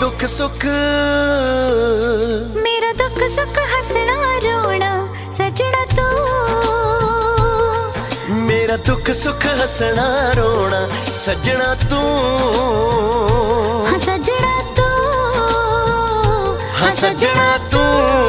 ਦੁੱਖ ਸੁੱਖ ਮੇਰਾ ਦੁੱਖ ਸੁੱਖ ਹੱਸਣਾ ਰੋਣਾ ਸਜਣਾ ਤੂੰ ਮੇਰਾ ਦੁੱਖ ਸੁੱਖ ਹੱਸਣਾ ਰੋਣਾ ਸੱਜਣਾ ਤੂੰ ਹਾਂ ਸਜਣਾ ਤੂੰ ਹਾਂ ਸੱਜਣਾ ਤੂੰ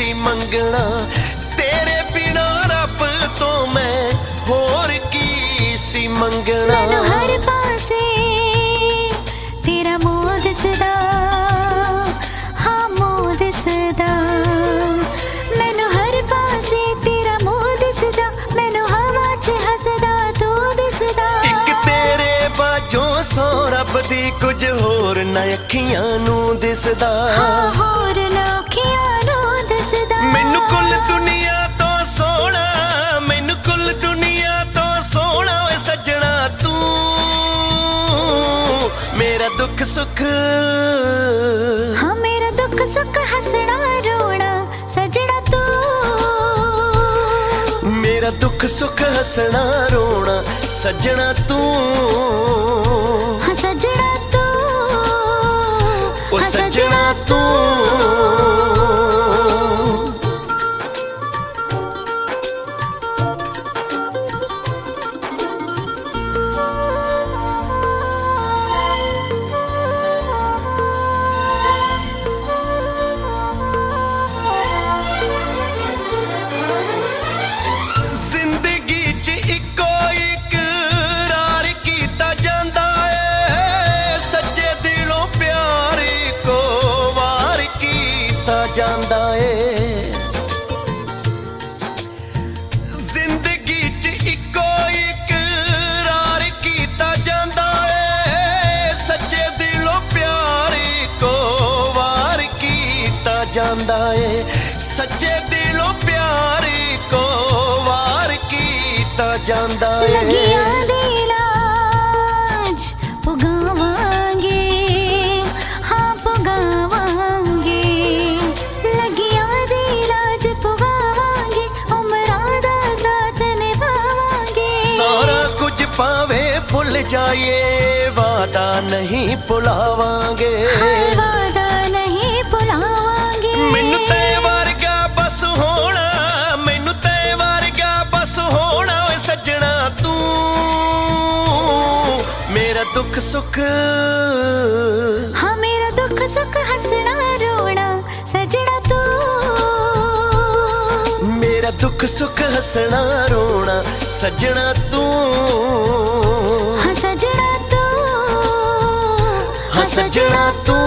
ਸੀ ਮੰਗਣਾ ਤੇਰੇ ਬਿਨਾ ਰੱਬ ਤੋਂ ਮੈਂ ਹੋਰ ਕੀ ਸੀ ਮੰਗਣਾ? ਮੈਨੂੰ ਹਰ ਪਾਸੇ ਤੇਰਾ ਮੋਹ ਦਿਸਦਾ ਹਾਂ ਮੋਹ ਦਿਸਦਾ। ਮੈਨੂੰ ਹਰ ਪਾਸੇ ਤੇਰਾ ਮੋਹ ਦਿਸਦਾ ਮੈਨੂੰ ਹਵਾ 'ਚ ਹੱਸਦਾ ਤੂੰ ਦਿਸਦਾ। ਇੱਕ ਤੇਰੇ ਬਾਝੋਂ ਸੋ ਰੱਬ ਦੀ ਕੁਝ ਹੋਰ ਨਾ ਅੱਖੀਆਂ ਨੂੰ ਦਿਸਦਾ। ਹਾਂ ਹੋਰ दुख सुख। हाँ मेरा दुख सुख हंसना रोना सजना तू। मेरा दुख सुख हंसना रोना सजना तू। हाँ सजना तू। ओ हाँ, सजना तू। चाँद आए सच्चे दिलों प्यार को वार कीता जांदा है। लगिया दिल आज कुछ पावे भूल जाइए वादा नहीं भुलावांगे। हाँ सुख सुख। हाँ मेरा दुख सुख हंसना रोना सजना तू। मेरा दुख सुख हंसना रोना सजना तू। हाँ सजना तू। हाँ सजना तू।